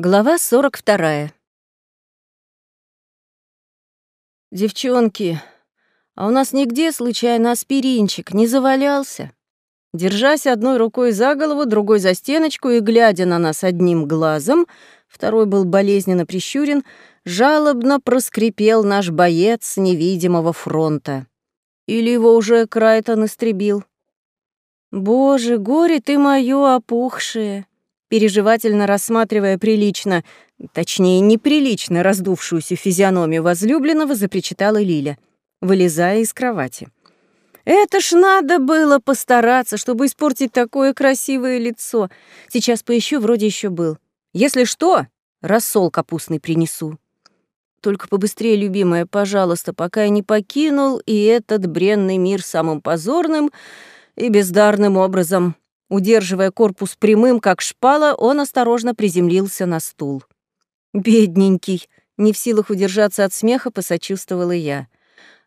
Глава 42. «Девчонки, а у нас нигде случайно аспиринчик не завалялся?» Держась одной рукой за голову, другой за стеночку и глядя на нас одним глазом, второй был болезненно прищурен, жалобно проскрипел наш боец невидимого фронта. Или его уже Крайтон истребил. «Боже, горе ты моё опухшее!» Переживательно рассматривая прилично, точнее, неприлично раздувшуюся физиономию возлюбленного, запричитала Лиля, вылезая из кровати. «Это ж надо было постараться, чтобы испортить такое красивое лицо. Сейчас поищу, вроде еще был. Если что, рассол капустный принесу. Только побыстрее, любимая, пожалуйста, пока я не покинул и этот бренный мир самым позорным и бездарным образом. Удерживая корпус прямым, как шпала, он осторожно приземлился на стул. «Бедненький!» — не в силах удержаться от смеха, посочувствовала я.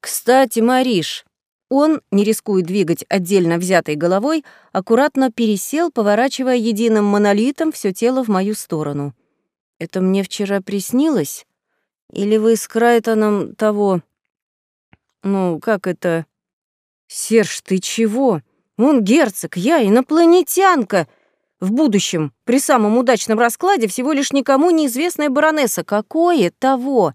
«Кстати, Мариш!» Он, не рискуя двигать отдельно взятой головой, аккуратно пересел, поворачивая единым монолитом все тело в мою сторону. «Это мне вчера приснилось? Или вы с Крайтоном того... Ну, как это... Серж, ты чего?» Он герцог, я инопланетянка. В будущем, при самом удачном раскладе, всего лишь никому неизвестная баронесса. Какое того?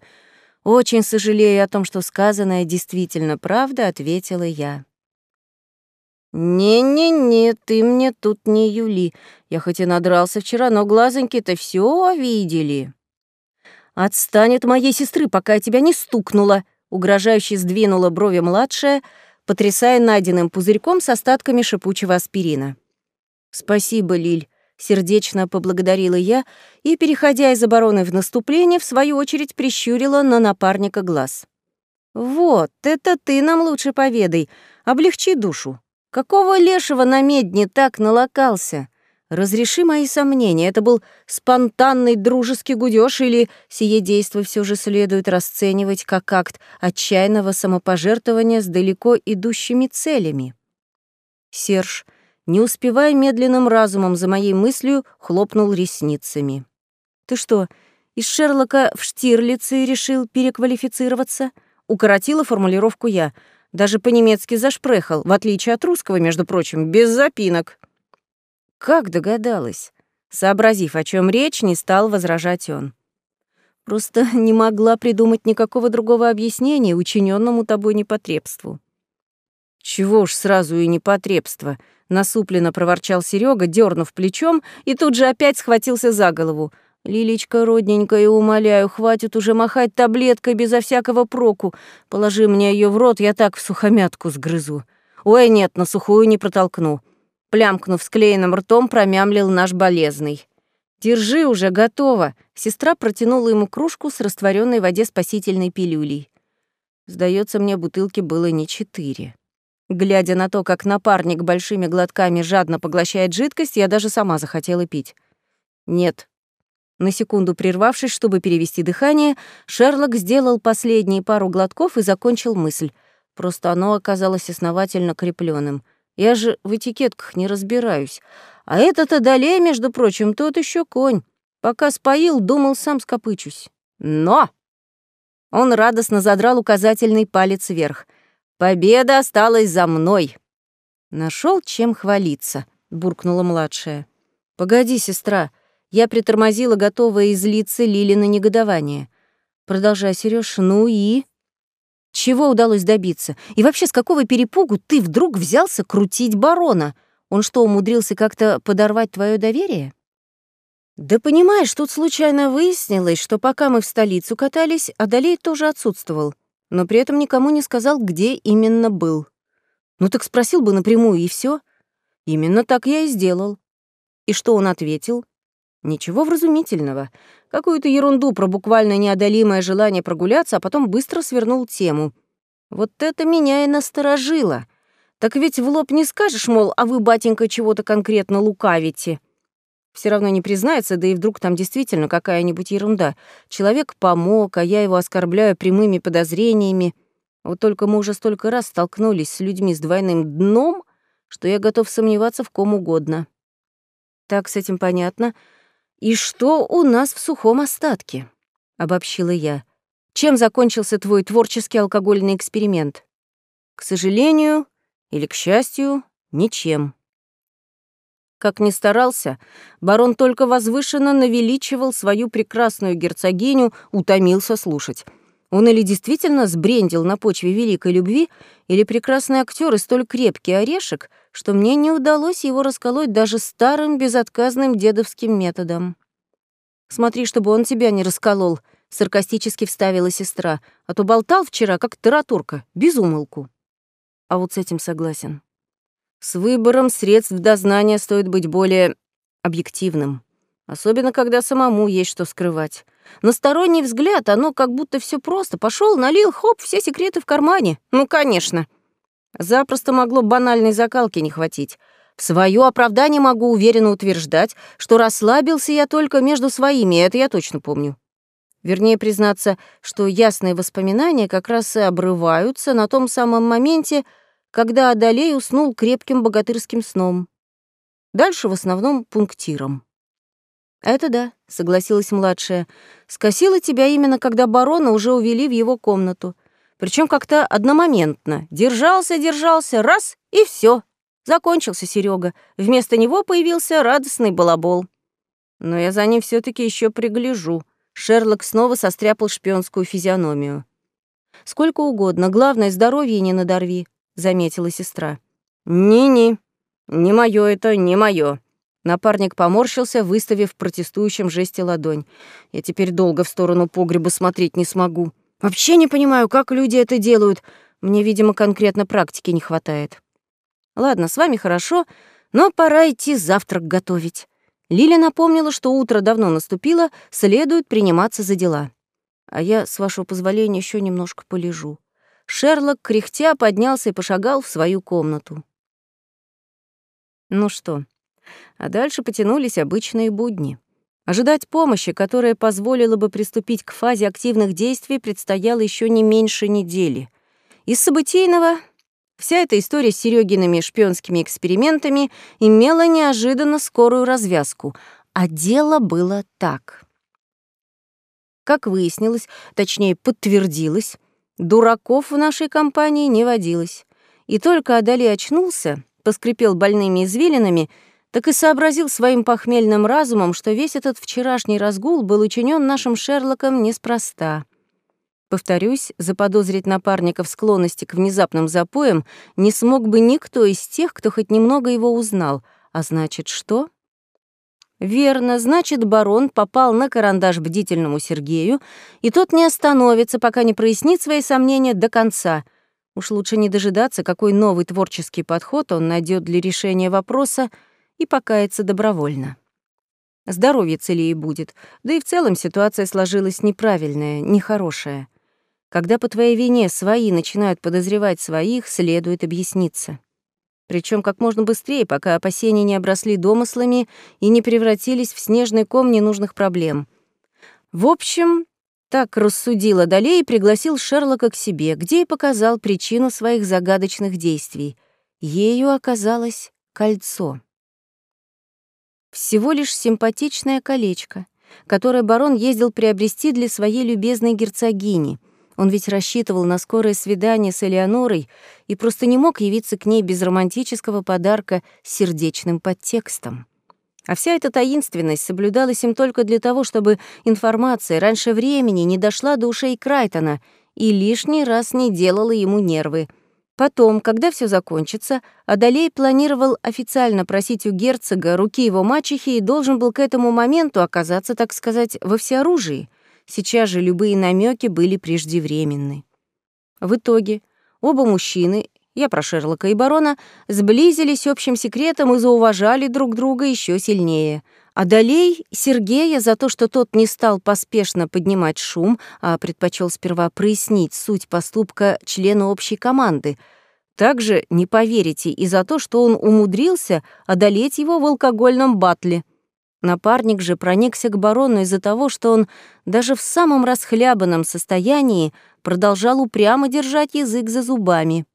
Очень сожалею о том, что сказанное действительно правда, ответила я. «Не-не-не, ты мне тут не юли. Я хоть и надрался вчера, но глазоньки-то все видели». «Отстань от моей сестры, пока я тебя не стукнула», — угрожающе сдвинула брови младшая, — потрясая найденным пузырьком с остатками шипучего аспирина. «Спасибо, Лиль», — сердечно поблагодарила я и, переходя из обороны в наступление, в свою очередь прищурила на напарника глаз. «Вот, это ты нам лучше поведай, облегчи душу. Какого лешего на медне так налокался? Разреши мои сомнения, это был спонтанный дружеский гудёж или сие действо все же следует расценивать как акт отчаянного самопожертвования с далеко идущими целями? Серж, не успевая медленным разумом за моей мыслью, хлопнул ресницами. «Ты что, из Шерлока в Штирлице решил переквалифицироваться?» Укоротила формулировку я. Даже по-немецки зашпрехал, в отличие от русского, между прочим, без запинок. Как догадалась? Сообразив, о чем речь, не стал возражать он. Просто не могла придумать никакого другого объяснения учиненному тобой непотребству. Чего уж сразу и непотребство, насупленно проворчал Серега, дернув плечом, и тут же опять схватился за голову. «Лилечка, родненькая, умоляю, хватит уже махать таблеткой безо всякого проку. Положи мне ее в рот, я так в сухомятку сгрызу. Ой, нет, на сухую не протолкну. Плямкнув склеенным ртом, промямлил наш болезный. «Держи уже, готово!» Сестра протянула ему кружку с растворенной в воде спасительной пилюлей. Сдается мне, бутылки было не четыре. Глядя на то, как напарник большими глотками жадно поглощает жидкость, я даже сама захотела пить. Нет. На секунду прервавшись, чтобы перевести дыхание, Шерлок сделал последние пару глотков и закончил мысль. Просто оно оказалось основательно крепленным — я же в этикетках не разбираюсь. А этот Адалей, между прочим, тот еще конь. Пока споил, думал, сам скопычусь. Но! Он радостно задрал указательный палец вверх. Победа осталась за мной. Нашел чем хвалиться, буркнула младшая. Погоди, сестра. Я притормозила, готовая излиться Лили на негодование. Продолжай, Серёж, ну и... Чего удалось добиться? И вообще, с какого перепугу ты вдруг взялся крутить барона? Он что, умудрился как-то подорвать твое доверие? Да понимаешь, тут случайно выяснилось, что пока мы в столицу катались, Адалей тоже отсутствовал, но при этом никому не сказал, где именно был. Ну так спросил бы напрямую, и все. Именно так я и сделал. И что он ответил? Ничего вразумительного. Какую-то ерунду про буквально неодолимое желание прогуляться, а потом быстро свернул тему. Вот это меня и насторожило. Так ведь в лоб не скажешь, мол, а вы, батенька, чего-то конкретно лукавите. Все равно не признается, да и вдруг там действительно какая-нибудь ерунда. Человек помог, а я его оскорбляю прямыми подозрениями. Вот только мы уже столько раз столкнулись с людьми с двойным дном, что я готов сомневаться в ком угодно. Так, с этим понятно. «И что у нас в сухом остатке?» — обобщила я. «Чем закончился твой творческий алкогольный эксперимент?» «К сожалению или к счастью, ничем». Как ни старался, барон только возвышенно навеличивал свою прекрасную герцогиню, утомился слушать. Он или действительно сбрендил на почве великой любви, или прекрасный актер и столь крепкий орешек, что мне не удалось его расколоть даже старым безотказным дедовским методом. «Смотри, чтобы он тебя не расколол», — саркастически вставила сестра, «а то болтал вчера, как таратурка, без умолку». А вот с этим согласен. С выбором средств дознания стоит быть более объективным. Особенно, когда самому есть что скрывать. На сторонний взгляд оно как будто все просто. Пошел, налил, хоп, все секреты в кармане. Ну, конечно. Запросто могло банальной закалки не хватить. В свое оправдание могу уверенно утверждать, что расслабился я только между своими, это я точно помню. Вернее, признаться, что ясные воспоминания как раз и обрываются на том самом моменте, когда Адалей уснул крепким богатырским сном. Дальше в основном пунктиром. «Это да», — согласилась младшая. «Скосила тебя именно, когда барона уже увели в его комнату. Причем как-то одномоментно. Держался, держался, раз — и все. Закончился Серега. Вместо него появился радостный балабол. Но я за ним все таки еще пригляжу. Шерлок снова состряпал шпионскую физиономию. «Сколько угодно, главное, здоровье не надорви заметила сестра. «Не-не, не моё это, не моё». Напарник поморщился, выставив в протестующем жесте ладонь. «Я теперь долго в сторону погреба смотреть не смогу. Вообще не понимаю, как люди это делают. Мне, видимо, конкретно практики не хватает. Ладно, с вами хорошо, но пора идти завтрак готовить». Лиля напомнила, что утро давно наступило, следует приниматься за дела. А я, с вашего позволения, еще немножко полежу. Шерлок, кряхтя, поднялся и пошагал в свою комнату. Ну что, а дальше потянулись обычные будни. Ожидать помощи, которая позволила бы приступить к фазе активных действий, предстояло еще не меньше недели. Из событийного вся эта история с Серёгиными шпионскими экспериментами имела неожиданно скорую развязку, а дело было так. Как выяснилось, точнее подтвердилось, Дураков в нашей компании не водилось. И только Адали очнулся, поскрипел больными извилинами, так и сообразил своим похмельным разумом, что весь этот вчерашний разгул был учинен нашим Шерлоком неспроста. Повторюсь, заподозрить в склонности к внезапным запоям не смог бы никто из тех, кто хоть немного его узнал. А значит, что? Верно, значит, барон попал на карандаш бдительному Сергею, и тот не остановится, пока не прояснит свои сомнения до конца. Уж лучше не дожидаться, какой новый творческий подход он найдет для решения вопроса, и покаяться добровольно. Здоровье целее будет, да и в целом ситуация сложилась неправильная, нехорошая. Когда по твоей вине свои начинают подозревать своих, следует объясниться причем как можно быстрее, пока опасения не обросли домыслами и не превратились в снежный ком ненужных проблем. В общем, так рассудил Адалей и пригласил Шерлока к себе, где и показал причину своих загадочных действий. Ею оказалось кольцо. Всего лишь симпатичное колечко, которое барон ездил приобрести для своей любезной герцогини — он ведь рассчитывал на скорое свидание с Элеонорой и просто не мог явиться к ней без романтического подарка с сердечным подтекстом. А вся эта таинственность соблюдалась им только для того, чтобы информация раньше времени не дошла до ушей Крайтона и лишний раз не делала ему нервы. Потом, когда все закончится, Адалей планировал официально просить у герцога руки его мачехи и должен был к этому моменту оказаться, так сказать, во всеоружии — Сейчас же любые намеки были преждевременны. В итоге оба мужчины, я про Шерлока и барона, сблизились общим секретом и зауважали друг друга еще сильнее. Одолей Сергея за то, что тот не стал поспешно поднимать шум, а предпочел сперва прояснить суть поступка члена общей команды. Также, не поверите, и за то, что он умудрился одолеть его в алкогольном батле. Напарник же проникся к барону из-за того, что он даже в самом расхлябанном состоянии продолжал упрямо держать язык за зубами.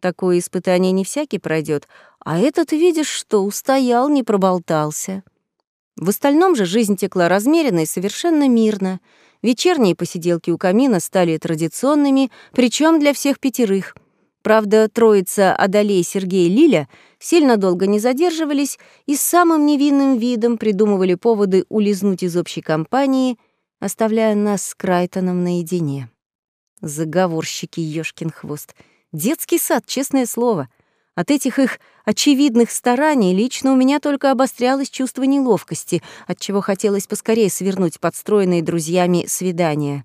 Такое испытание не всякий пройдет, а этот, видишь, что устоял, не проболтался. В остальном же жизнь текла размеренно и совершенно мирно. Вечерние посиделки у камина стали традиционными, причем для всех пятерых. Правда, троица Адалей, Сергей и Лиля сильно долго не задерживались и с самым невинным видом придумывали поводы улизнуть из общей компании, оставляя нас с Крайтоном наедине. Заговорщики, ёшкин хвост. Детский сад, честное слово. От этих их очевидных стараний лично у меня только обострялось чувство неловкости, от чего хотелось поскорее свернуть подстроенные друзьями свидания.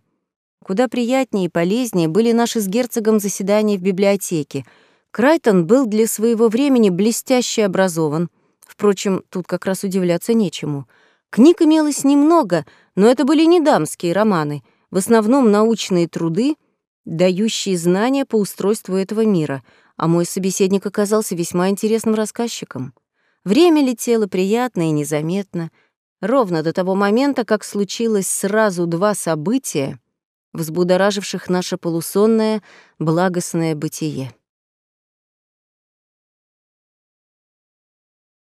Куда приятнее и полезнее были наши с герцогом заседания в библиотеке. Крайтон был для своего времени блестяще образован. Впрочем, тут как раз удивляться нечему. Книг имелось немного, но это были не дамские романы, в основном научные труды, дающие знания по устройству этого мира, а мой собеседник оказался весьма интересным рассказчиком. Время летело приятно и незаметно, ровно до того момента, как случилось сразу два события, взбудораживших наше полусонное, благостное бытие.